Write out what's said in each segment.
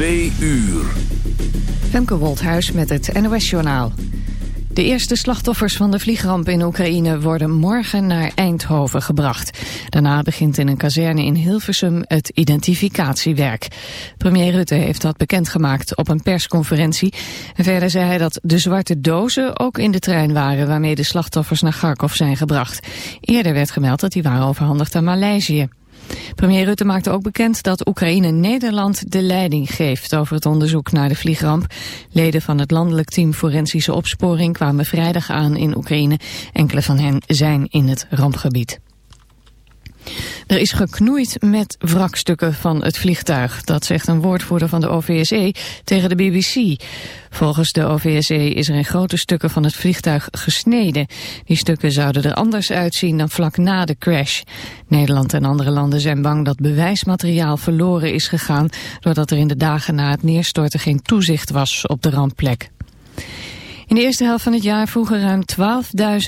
Twee uur. Femke Woldhuis met het NOS-journaal. De eerste slachtoffers van de vliegramp in Oekraïne worden morgen naar Eindhoven gebracht. Daarna begint in een kazerne in Hilversum het identificatiewerk. Premier Rutte heeft dat bekendgemaakt op een persconferentie. En verder zei hij dat de zwarte dozen ook in de trein waren waarmee de slachtoffers naar Kharkov zijn gebracht. Eerder werd gemeld dat die waren overhandigd aan Maleisië. Premier Rutte maakte ook bekend dat Oekraïne Nederland de leiding geeft over het onderzoek naar de vliegramp. Leden van het landelijk team Forensische Opsporing kwamen vrijdag aan in Oekraïne. Enkele van hen zijn in het rampgebied. Er is geknoeid met wrakstukken van het vliegtuig. Dat zegt een woordvoerder van de OVSE tegen de BBC. Volgens de OVSE is er in grote stukken van het vliegtuig gesneden. Die stukken zouden er anders uitzien dan vlak na de crash. Nederland en andere landen zijn bang dat bewijsmateriaal verloren is gegaan... doordat er in de dagen na het neerstorten geen toezicht was op de rampplek. In de eerste helft van het jaar vroegen ruim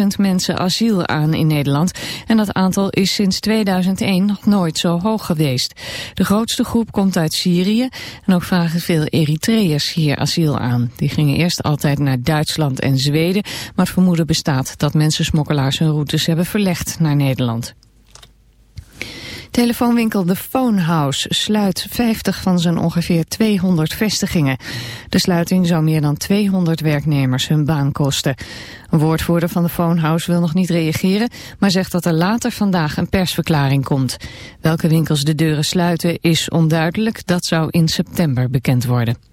12.000 mensen asiel aan in Nederland. En dat aantal is sinds 2001 nog nooit zo hoog geweest. De grootste groep komt uit Syrië en ook vragen veel Eritreërs hier asiel aan. Die gingen eerst altijd naar Duitsland en Zweden, maar het vermoeden bestaat dat mensensmokkelaars hun routes hebben verlegd naar Nederland. Telefoonwinkel The Phone House sluit 50 van zijn ongeveer 200 vestigingen. De sluiting zou meer dan 200 werknemers hun baan kosten. Een woordvoerder van The Phone House wil nog niet reageren... maar zegt dat er later vandaag een persverklaring komt. Welke winkels de deuren sluiten is onduidelijk. Dat zou in september bekend worden.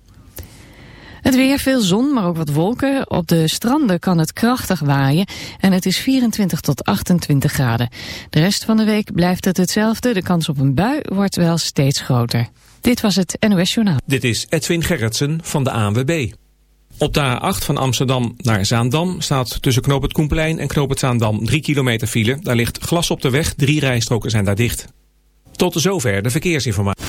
Het weer, veel zon, maar ook wat wolken. Op de stranden kan het krachtig waaien en het is 24 tot 28 graden. De rest van de week blijft het hetzelfde. De kans op een bui wordt wel steeds groter. Dit was het NOS Journaal. Dit is Edwin Gerritsen van de ANWB. Op de A8 van Amsterdam naar Zaandam staat tussen Knoop het Koenplein en Knoop het Zaandam 3 kilometer file. Daar ligt glas op de weg, drie rijstroken zijn daar dicht. Tot zover de verkeersinformatie.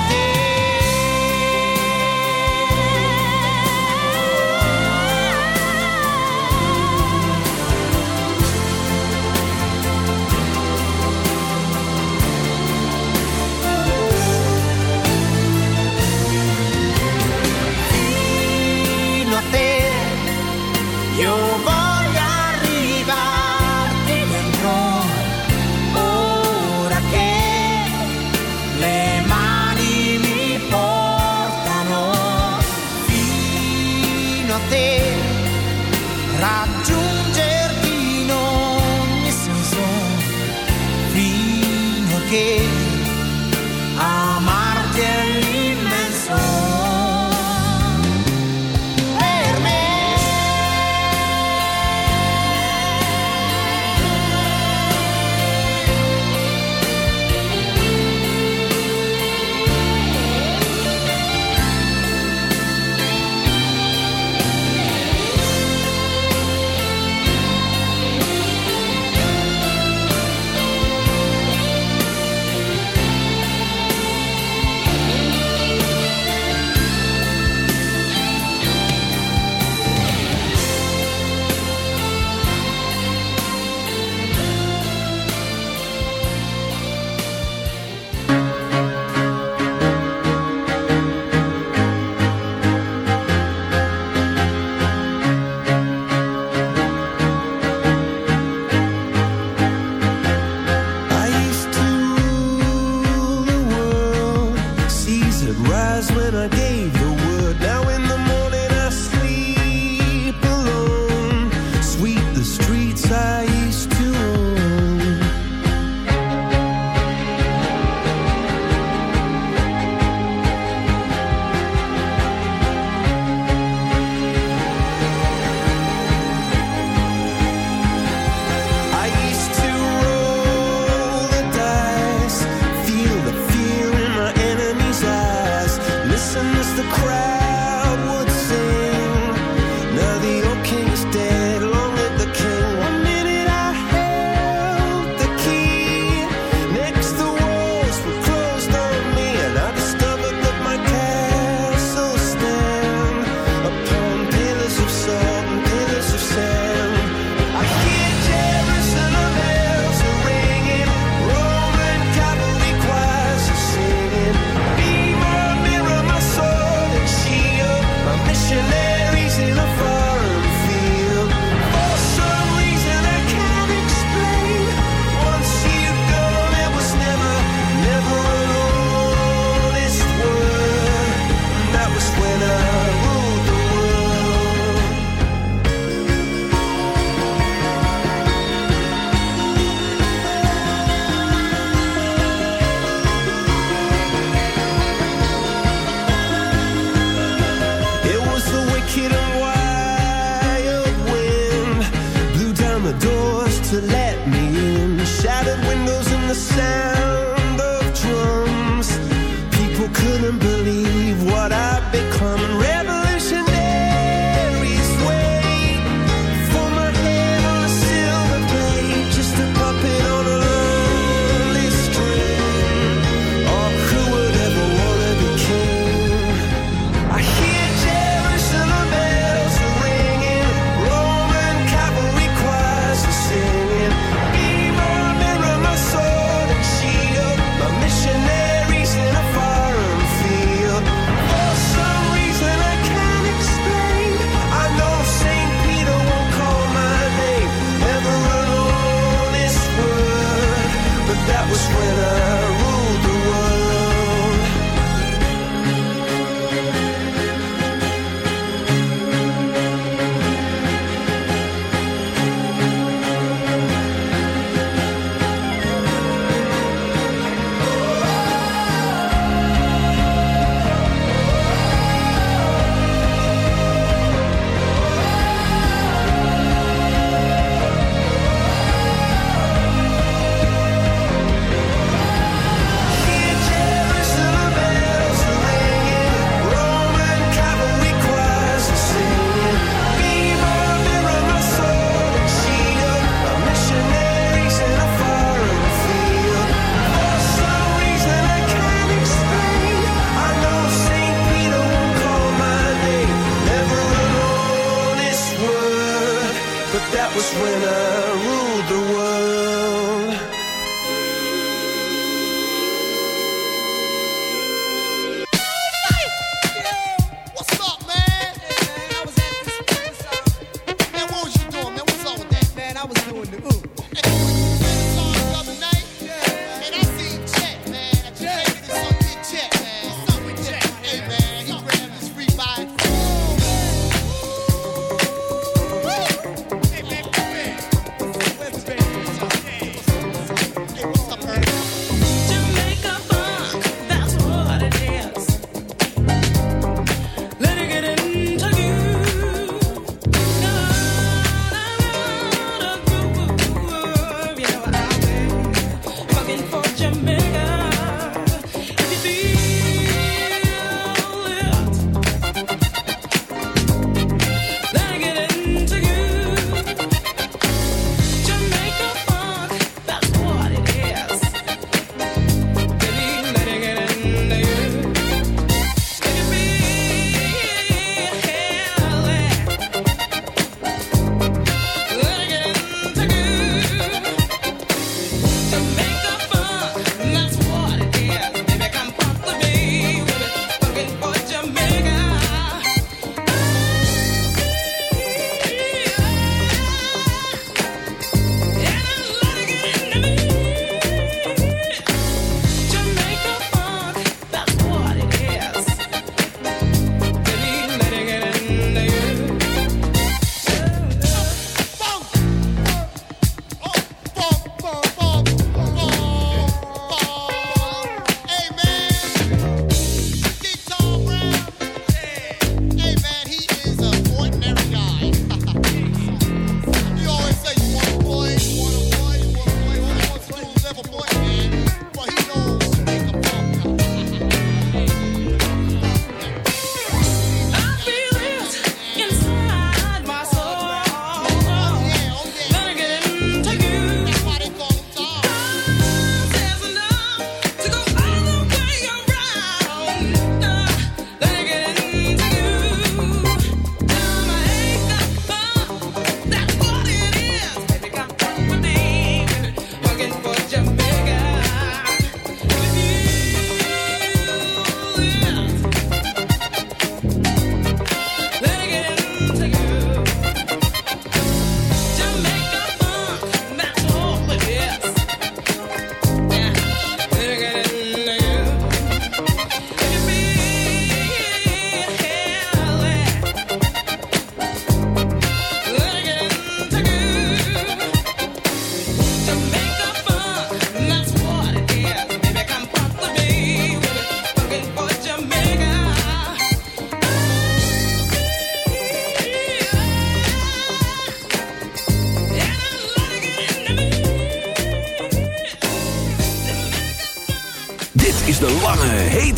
You're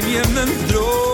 neem je mijn droom.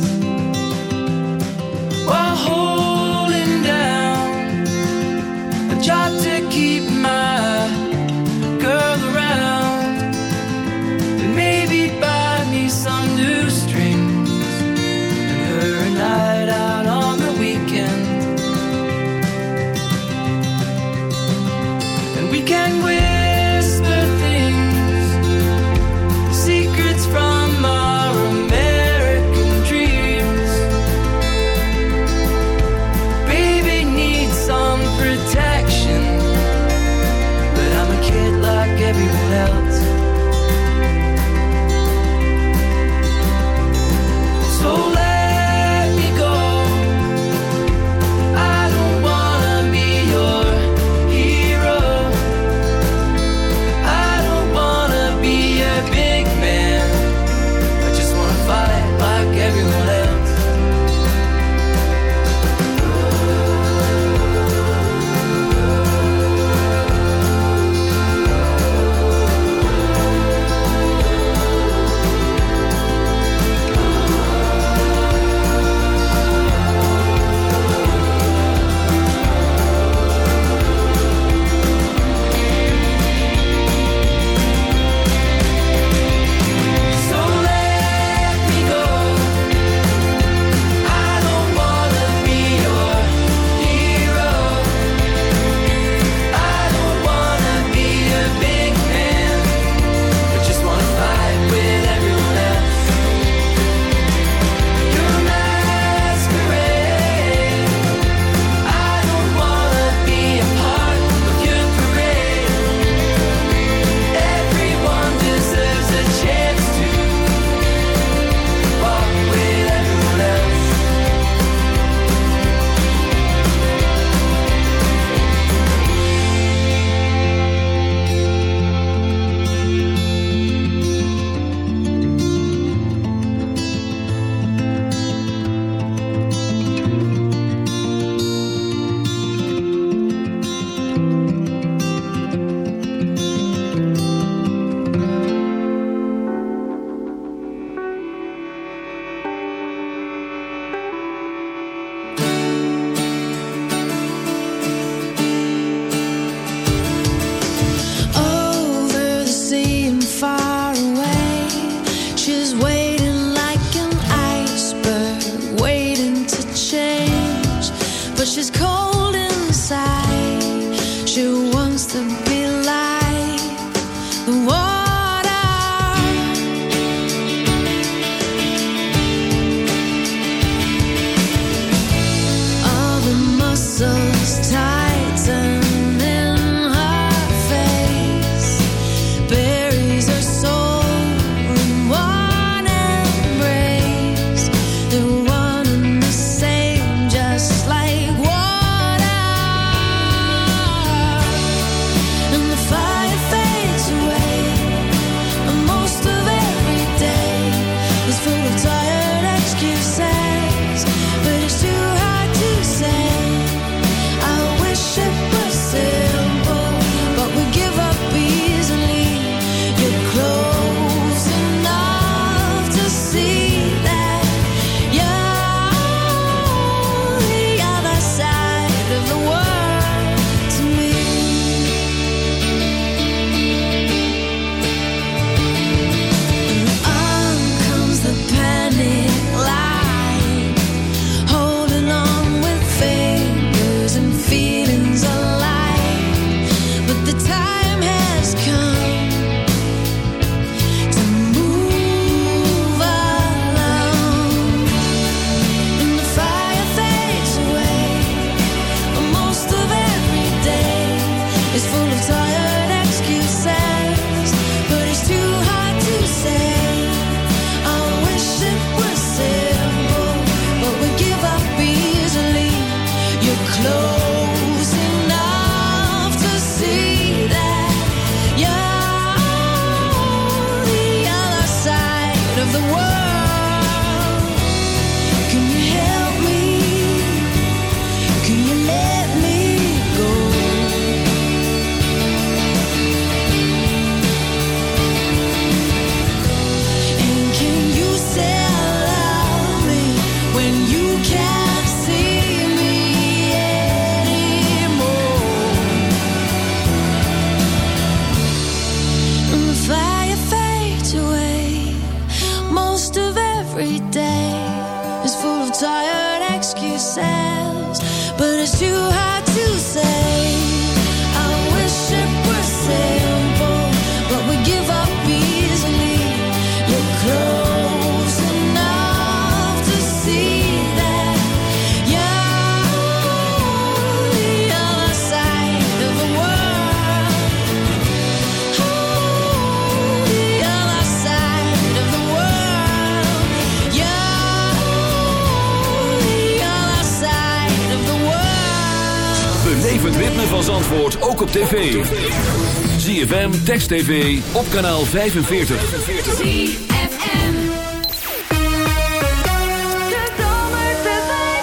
ZFM, Text TV, op kanaal 45.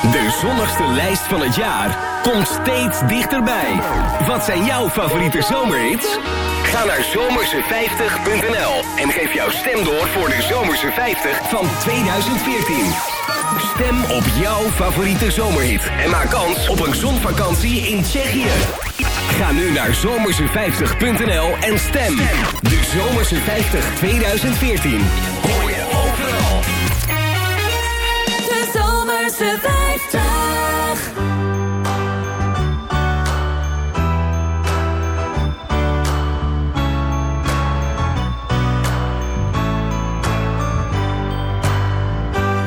De zonnigste lijst van het jaar komt steeds dichterbij. Wat zijn jouw favoriete zomerhits? Ga naar zomerse50.nl en geef jouw stem door voor de Zomerse 50 van 2014. Stem op jouw favoriete zomerhit en maak kans op een zonvakantie in Tsjechië. Ga nu naar zomerse50.nl en stem. De Zomerse 50 2014. Hoor je overal. De zomerse 50.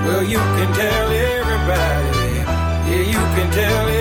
Well, you can tell everybody. Yeah, you can tell everybody.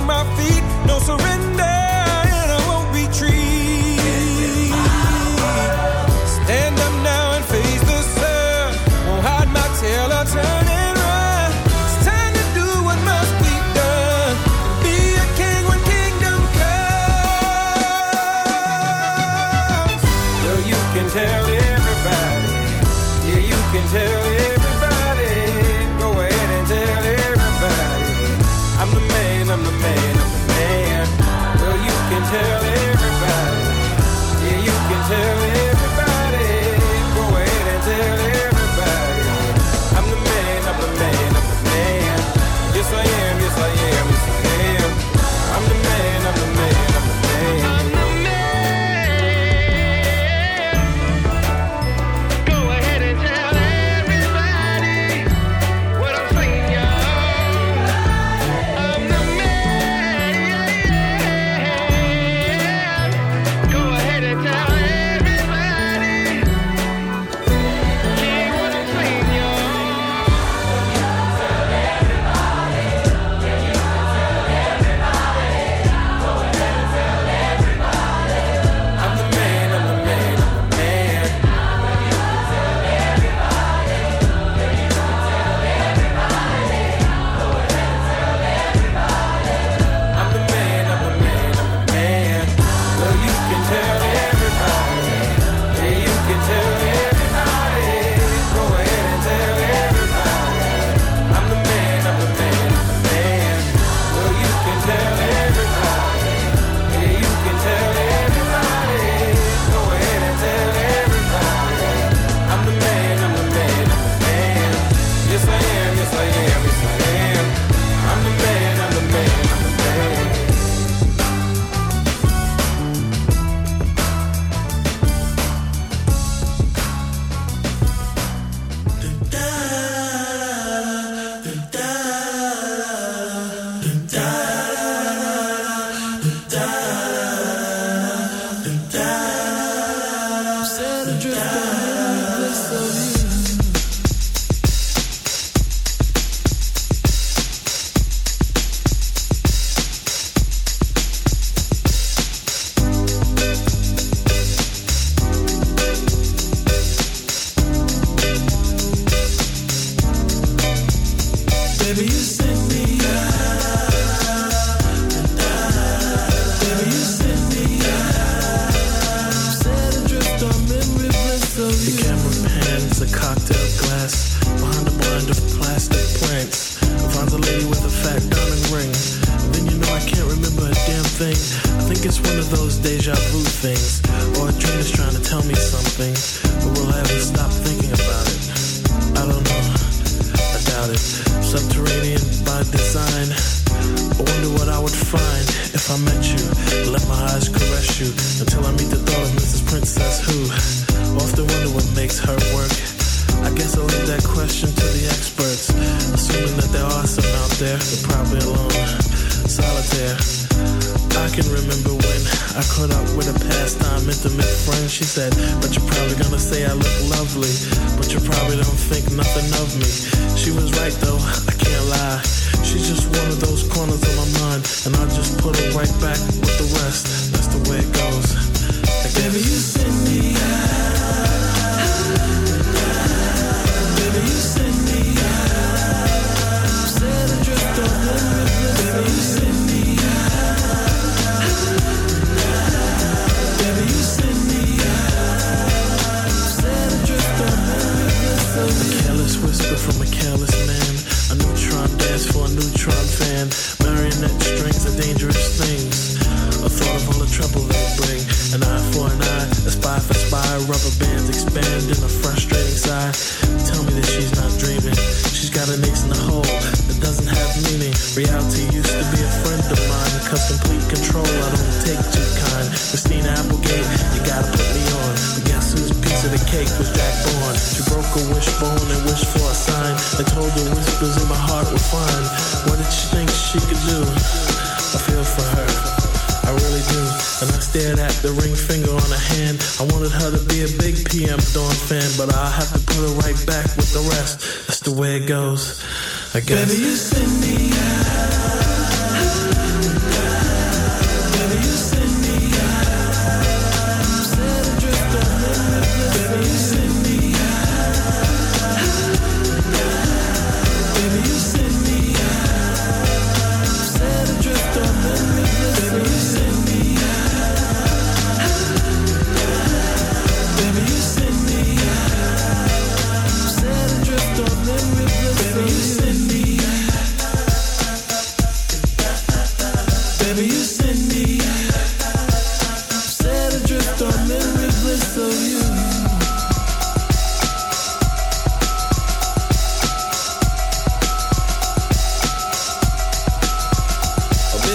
I guess.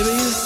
Baby,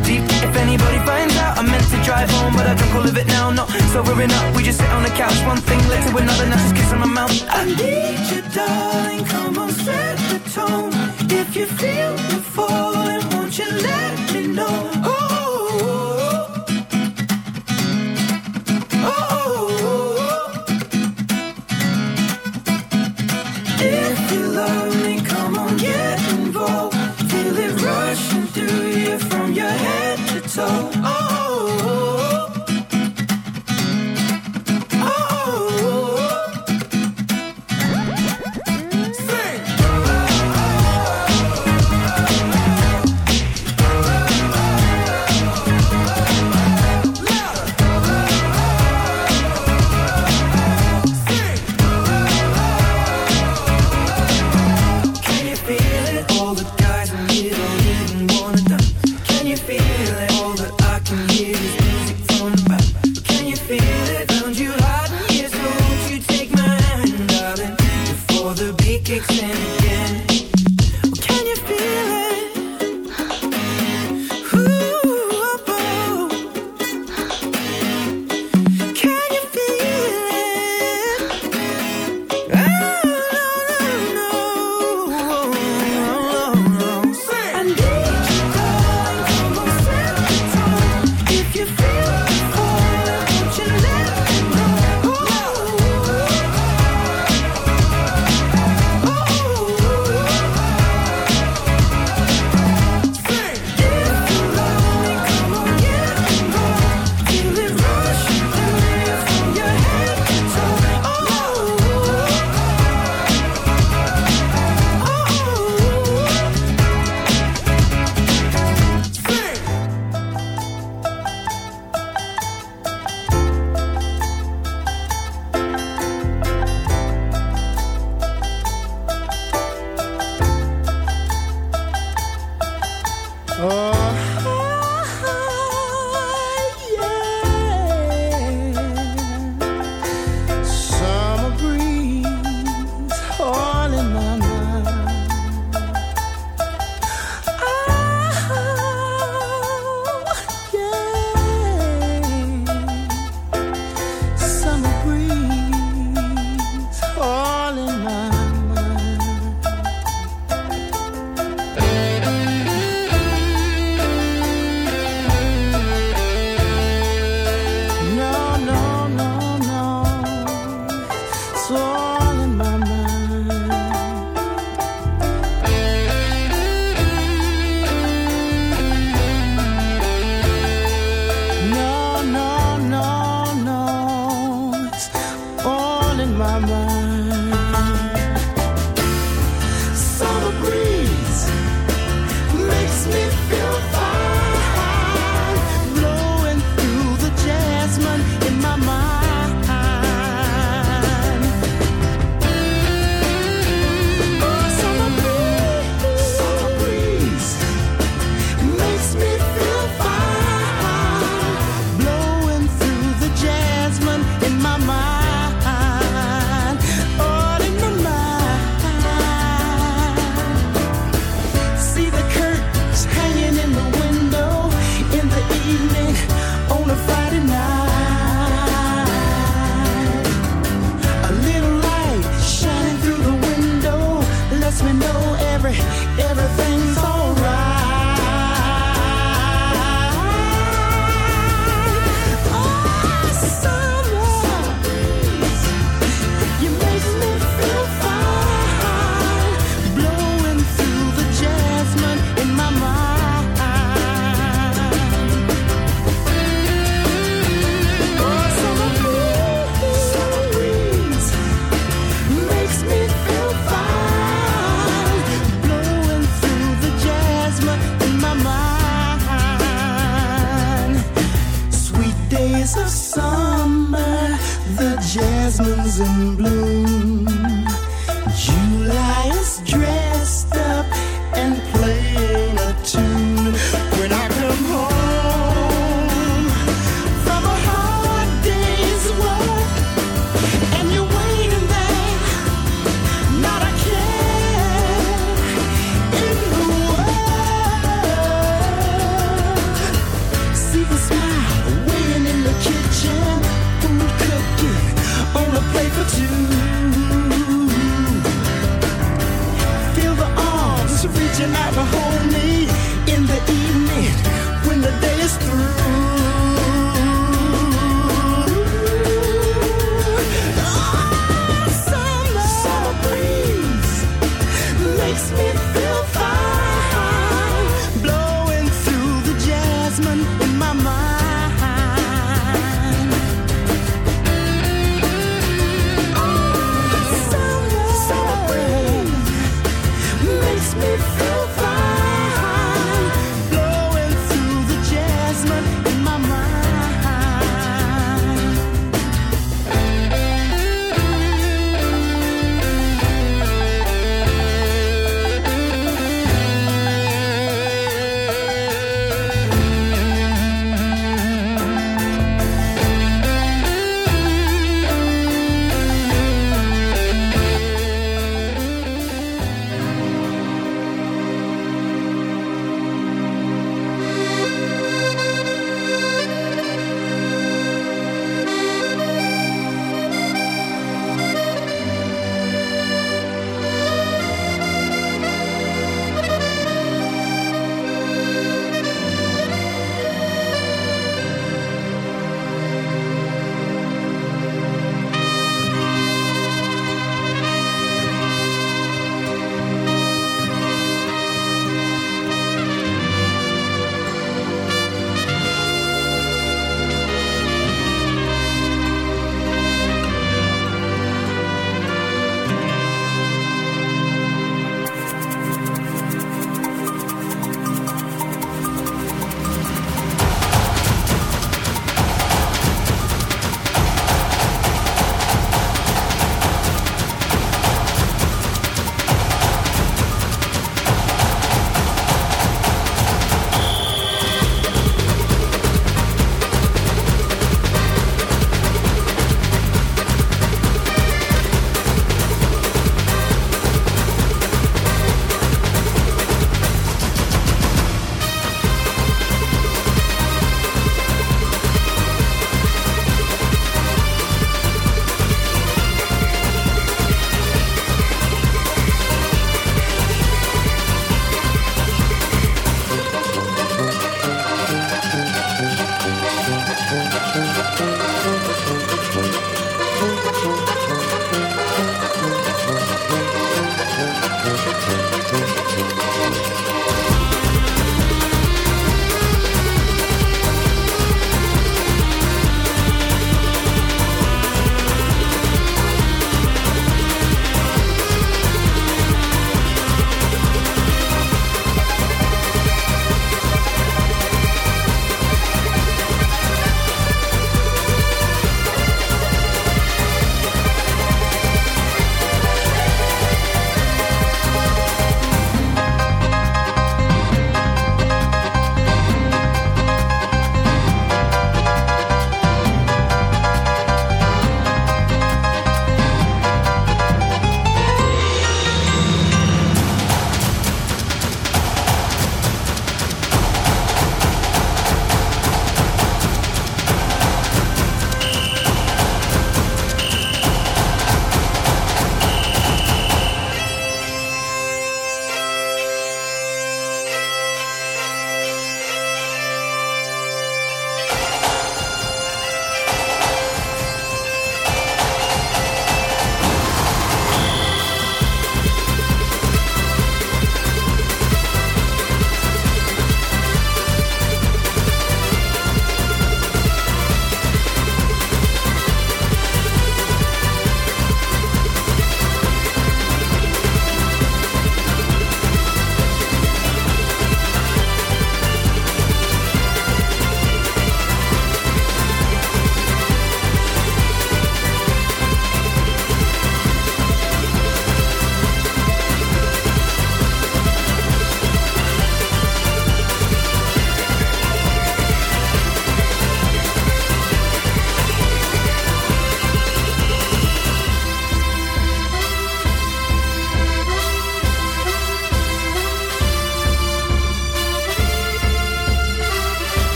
If anybody finds out, I meant to drive home, but I don't call it now. No, sobering up, we just sit on the couch. One thing led to another, now just kiss on my mouth. I need you, darling. Come on, set the tone. If you feel me falling, won't you let me know? so